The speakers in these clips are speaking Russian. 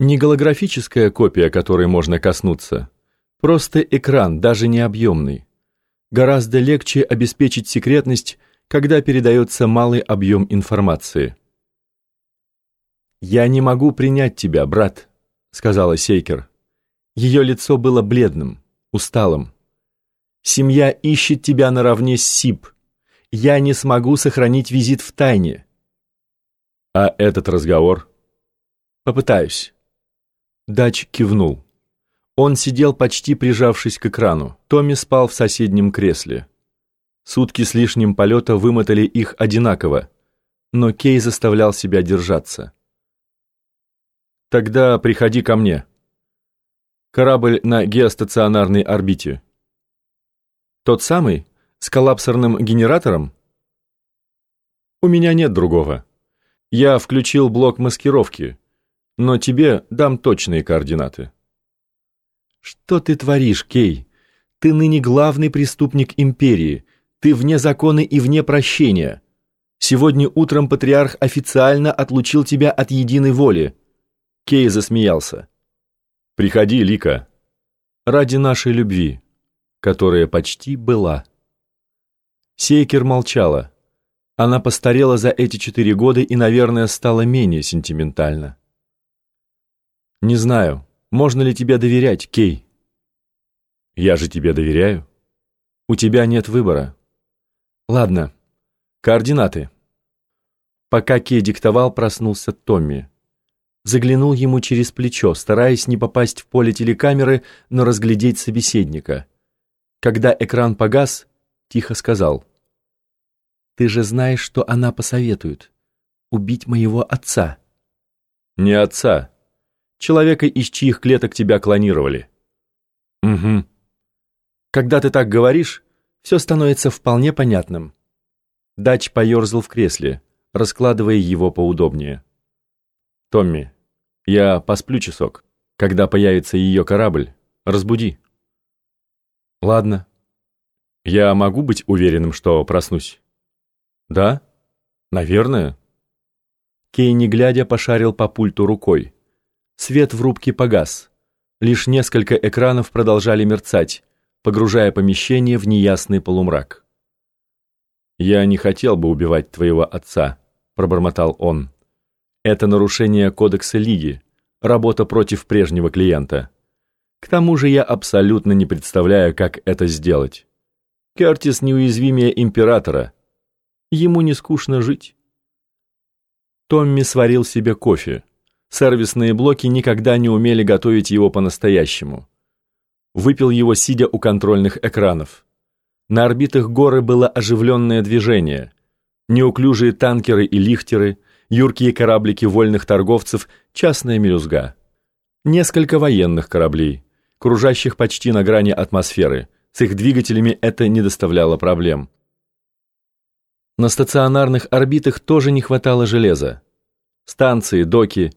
Не голографическая копия, которой можно коснуться. Просто экран, даже не объемный. Гораздо легче обеспечить секретность, когда передается малый объем информации. «Я не могу принять тебя, брат», — сказала Сейкер. Ее лицо было бледным, усталым. «Семья ищет тебя наравне с СИП. Я не смогу сохранить визит в тайне». «А этот разговор?» «Попытаюсь». Дач кивнул. Он сидел почти прижавшись к экрану. Томми спал в соседнем кресле. Сутки с лишним полета вымотали их одинаково, но Кей заставлял себя держаться. «Тогда приходи ко мне. Корабль на геостационарной орбите». «Тот самый? С коллапсорным генератором?» «У меня нет другого. Я включил блок маскировки» но тебе дам точные координаты». «Что ты творишь, Кей? Ты ныне главный преступник империи. Ты вне закона и вне прощения. Сегодня утром патриарх официально отлучил тебя от единой воли». Кей засмеялся. «Приходи, Лика». «Ради нашей любви, которая почти была». Сейкер молчала. Она постарела за эти четыре года и, наверное, стала менее сентиментальна. «Не знаю, можно ли тебе доверять, Кей?» «Я же тебе доверяю». «У тебя нет выбора». «Ладно. Координаты». Пока Кей диктовал, проснулся Томми. Заглянул ему через плечо, стараясь не попасть в поле телекамеры, но разглядеть собеседника. Когда экран погас, тихо сказал. «Ты же знаешь, что она посоветует. Убить моего отца». «Не отца», человека, из чьих клеток тебя клонировали. Угу. Когда ты так говоришь, все становится вполне понятным. Дач поерзал в кресле, раскладывая его поудобнее. Томми, я посплю часок. Когда появится ее корабль, разбуди. Ладно. Я могу быть уверенным, что проснусь? Да? Наверное. Кей, не глядя, пошарил по пульту рукой. Свет в рубке погас. Лишь несколько экранов продолжали мерцать, погружая помещение в неясный полумрак. «Я не хотел бы убивать твоего отца», — пробормотал он. «Это нарушение кодекса Лиги, работа против прежнего клиента. К тому же я абсолютно не представляю, как это сделать. Кертис неуязвимее императора. Ему не скучно жить». Томми сварил себе кофе. Сервисные блоки никогда не умели готовить его по-настоящему. Выпил его, сидя у контрольных экранов. На орбитах горы было оживленное движение. Неуклюжие танкеры и лихтеры, юркие кораблики вольных торговцев, частная мелюзга. Несколько военных кораблей, кружащих почти на грани атмосферы. С их двигателями это не доставляло проблем. На стационарных орбитах тоже не хватало железа. Станции, доки,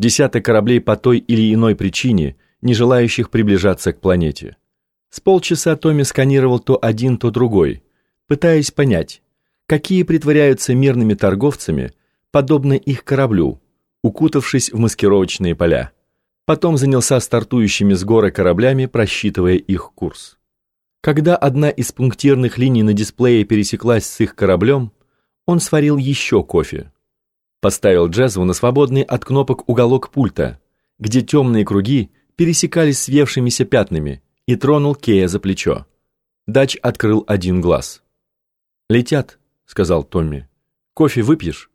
десяток кораблей по той или иной причине, не желающих приближаться к планете. С полчаса Томми сканировал то один, то другой, пытаясь понять, какие притворяются мирными торговцами, подобно их кораблю, укутавшись в маскировочные поля. Потом занялся стартующими с горы кораблями, просчитывая их курс. Когда одна из пунктирных линий на дисплее пересеклась с их кораблем, он сварил еще кофе. Поставил Джезву на свободный от кнопок уголок пульта, где темные круги пересекались с въевшимися пятнами, и тронул Кея за плечо. Дач открыл один глаз. «Летят», — сказал Томми. «Кофе выпьешь?»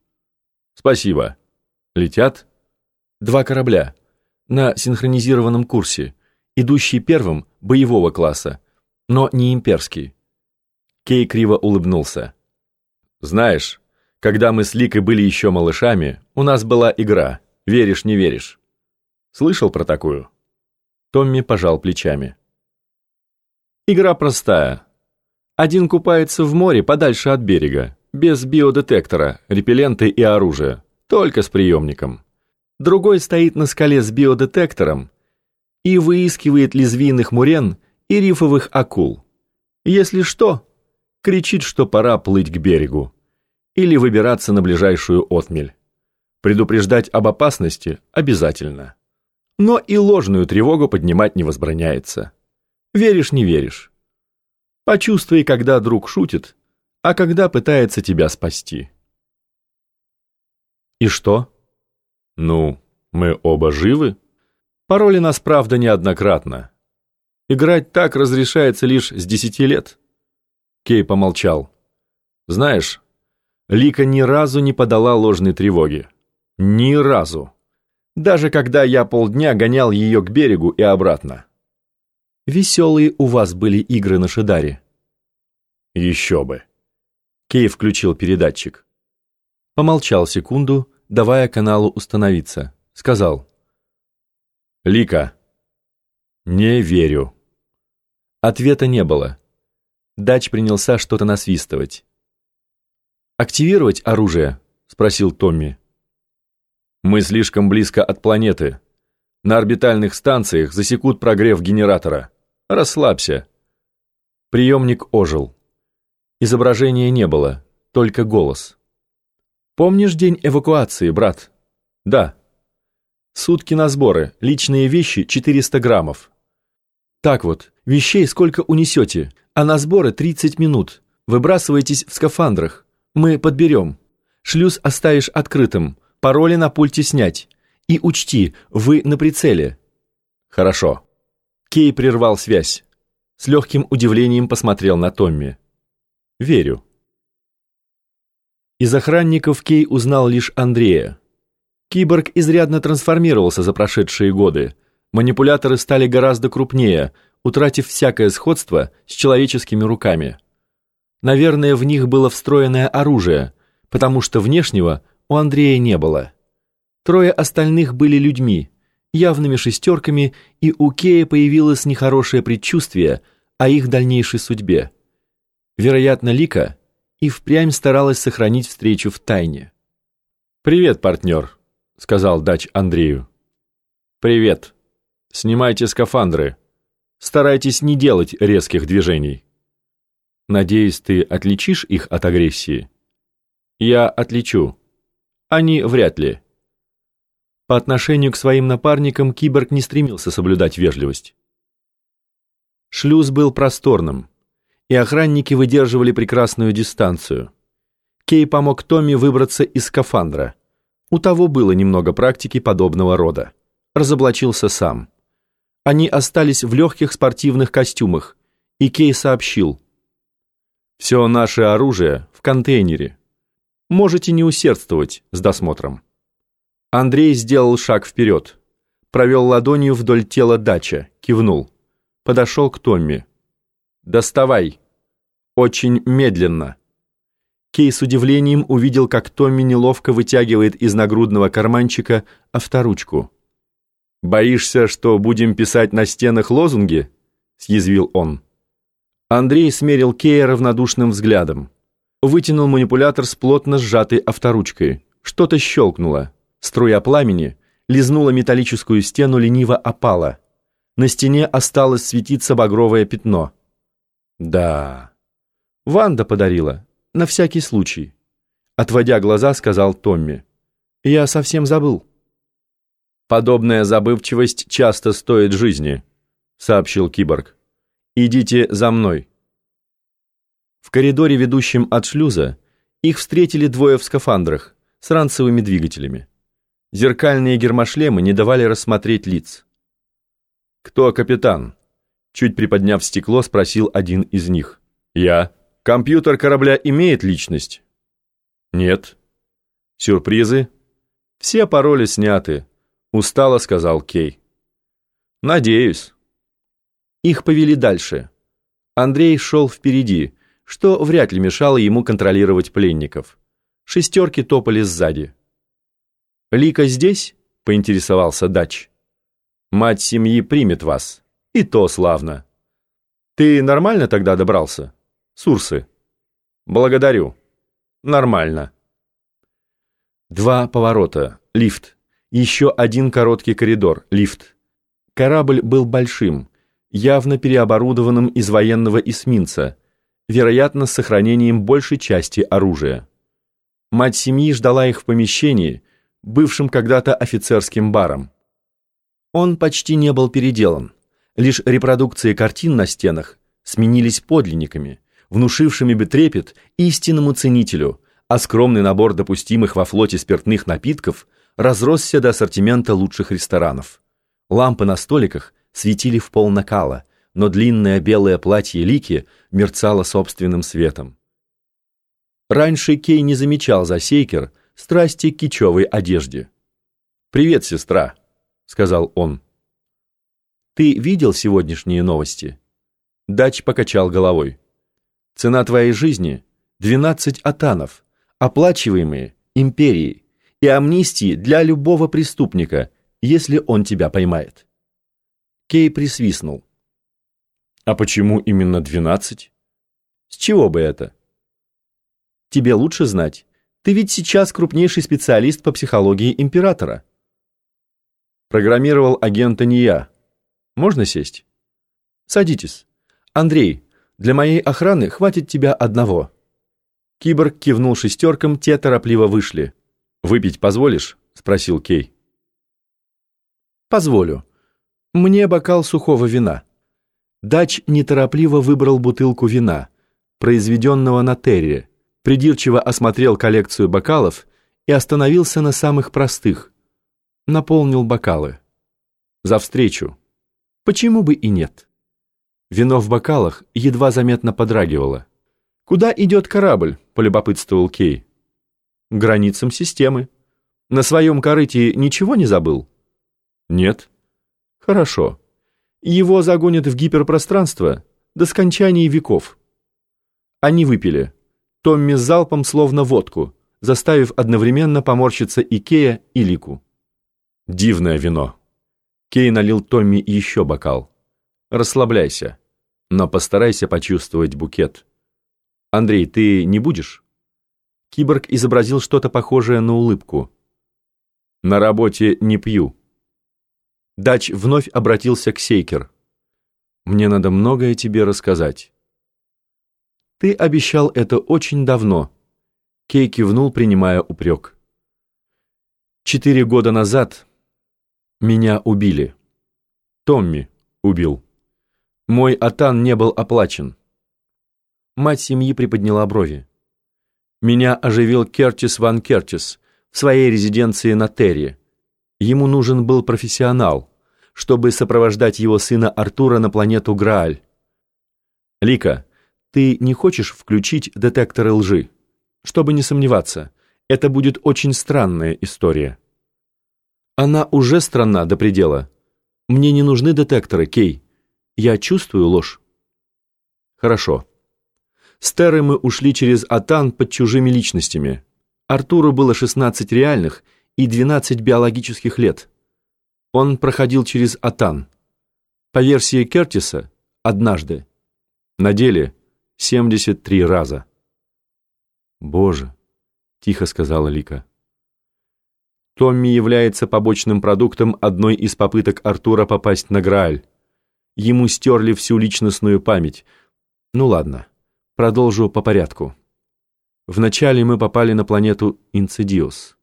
«Спасибо». «Летят?» «Два корабля. На синхронизированном курсе. Идущий первым, боевого класса, но не имперский». Кей криво улыбнулся. «Знаешь, когда мы с Ликой были еще малышами, у нас была игра «Веришь, не веришь». Слышал про такую?» Томми пожал плечами. Игра простая. Один купается в море подальше от берега, без биодетектора, репелленты и оружия, только с приемником. Другой стоит на скале с биодетектором и выискивает лезвийных мурен и рифовых акул. Если что, кричит, что пора плыть к берегу или выбираться на ближайшую отмель. Предупреждать об опасности обязательно. Но и ложную тревогу поднимать не возбраняется. Веришь, не веришь. Почувствуй, когда друг шутит, а когда пытается тебя спасти. И что? Ну, мы оба живы. Пароли нас, правда, неоднократно. Играть так разрешается лишь с десяти лет. Кей помолчал. Знаешь, Лика ни разу не подала ложной тревоги. Ни разу. Даже когда я полдня гонял ее к берегу и обратно. Веселые у вас были игры на Шидаре. Еще бы. Кей включил передатчик. Помолчал секунду, давая каналу установиться. Сказал. Лика. Не верю. Ответа не было. Дач принялся что-то насвистывать. «Активировать оружие?» — спросил Томми. Мы слишком близко от планеты. На орбитальных станциях засекут прогрев генератора. Расслабься. Приемник ожил. Изображения не было, только голос. Помнишь день эвакуации, брат? Да. Сутки на сборы, личные вещи 400 граммов. Так вот, вещей сколько унесете, а на сборы 30 минут. Выбрасывайтесь в скафандрах. Мы подберем. Шлюз оставишь открытым. Пароли на пульте снять. И учти, вы на прицеле. Хорошо. Кей прервал связь. С легким удивлением посмотрел на Томми. Верю. Из охранников Кей узнал лишь Андрея. Киборг изрядно трансформировался за прошедшие годы. Манипуляторы стали гораздо крупнее, утратив всякое сходство с человеческими руками. Наверное, в них было встроенное оружие, потому что внешнего у Андрея не было. Трое остальных были людьми, явными шестерками, и у Кея появилось нехорошее предчувствие о их дальнейшей судьбе. Вероятно, Лика и впрямь старалась сохранить встречу в тайне. «Привет, партнер», — сказал Дач Андрею. «Привет. Снимайте скафандры. Старайтесь не делать резких движений». «Надеюсь, ты отличишь их от агрессии?» «Я отличу», они вряд ли. По отношению к своим напарникам киборг не стремился соблюдать вежливость. Шлюз был просторным, и охранники выдерживали прекрасную дистанцию. Кей помог Томми выбраться из скафандра. У того было немного практики подобного рода. Разоблачился сам. Они остались в легких спортивных костюмах, и Кей сообщил. «Все наше оружие в контейнере. Можете не усердствовать с досмотром. Андрей сделал шаг вперед, провел ладонью вдоль тела дача, кивнул. Подошел к Томми. «Доставай!» «Очень медленно!» Кей с удивлением увидел, как Томми неловко вытягивает из нагрудного карманчика авторучку. «Боишься, что будем писать на стенах лозунги?» — съязвил он. Андрей смерил Кея равнодушным взглядом вытянул манипулятор с плотно сжатой авторучкой. Что-то щелкнуло. Струя пламени лизнула металлическую стену, лениво опала. На стене осталось светиться багровое пятно. Да. Ванда подарила, на всякий случай. Отводя глаза, сказал Томми. Я совсем забыл. Подобная забывчивость часто стоит жизни, сообщил киборг. Идите за мной. В коридоре, ведущем от шлюза, их встретили двое в скафандрах с ранцевыми двигателями. Зеркальные гермошлемы не давали рассмотреть лиц. «Кто капитан?» Чуть приподняв стекло, спросил один из них. «Я. Компьютер корабля имеет личность?» «Нет». «Сюрпризы?» «Все пароли сняты», — устало сказал Кей. «Надеюсь». Их повели дальше. Андрей шел впереди, что вряд ли мешало ему контролировать пленников. Шестерки топали сзади. «Лика здесь?» — поинтересовался Дач. «Мать семьи примет вас. И то славно. Ты нормально тогда добрался? Сурсы?» «Благодарю. Нормально». Два поворота, лифт. Еще один короткий коридор, лифт. Корабль был большим, явно переоборудованным из военного эсминца — вероятно, с сохранением большей части оружия. Мать семьи ждала их в помещении, бывшем когда-то офицерским баром. Он почти не был переделан. Лишь репродукции картин на стенах сменились подлинниками, внушившими бы трепет истинному ценителю, а скромный набор допустимых во флоте спиртных напитков разросся до ассортимента лучших ресторанов. Лампы на столиках светили в пол накала, но длинное белое платье Лики мерцало собственным светом. Раньше Кей не замечал за Сейкер страсти к кичевой одежде. «Привет, сестра», — сказал он. «Ты видел сегодняшние новости?» Дач покачал головой. «Цена твоей жизни — 12 атанов, оплачиваемые империей, и амнистии для любого преступника, если он тебя поймает». Кей присвистнул. «А почему именно 12? С чего бы это?» «Тебе лучше знать. Ты ведь сейчас крупнейший специалист по психологии императора». Программировал агента не я. Можно сесть? Садитесь. Андрей, для моей охраны хватит тебя одного. Киборг кивнул шестеркам, те торопливо вышли. «Выпить позволишь?» — спросил Кей. «Позволю. Мне бокал сухого вина». Дач неторопливо выбрал бутылку вина, произведенного на Терре, придирчиво осмотрел коллекцию бокалов и остановился на самых простых, наполнил бокалы. За встречу. Почему бы и нет? Вино в бокалах едва заметно подрагивало. «Куда идет корабль?» – полюбопытствовал Кей. «К границам системы. На своем корыте ничего не забыл?» «Нет». «Хорошо. Его загонят в гиперпространство до скончания веков». Они выпили. Томми с залпом словно водку, заставив одновременно поморщиться и Кея, и Лику. Дивное вино. Кей налил Томми еще бокал. Расслабляйся, но постарайся почувствовать букет. Андрей, ты не будешь? Киборг изобразил что-то похожее на улыбку. На работе не пью. Дач вновь обратился к Сейкер. Мне надо многое тебе рассказать. Ты обещал это очень давно. Кей кивнул, принимая упрек. Четыре года назад меня убили. Томми убил. Мой атан не был оплачен. Мать семьи приподняла брови. Меня оживил Кертис Ван Кертис в своей резиденции на Терре. Ему нужен был профессионал, чтобы сопровождать его сына Артура на планету Грааль. Лика, ты не хочешь включить детекторы лжи? Чтобы не сомневаться, это будет очень странная история. Она уже странна до предела. Мне не нужны детекторы, Кей. Я чувствую ложь. Хорошо. С Террой мы ушли через Атан под чужими личностями. Артуру было 16 реальных и 12 биологических лет. Он проходил через Атан. По версии Кертиса, однажды. На деле 73 раза. «Боже!» — тихо сказала Лика. Томми является побочным продуктом одной из попыток Артура попасть на Грааль. Ему стерли всю личностную память. Ну ладно, продолжу по порядку. Вначале мы попали на планету Инцидиус.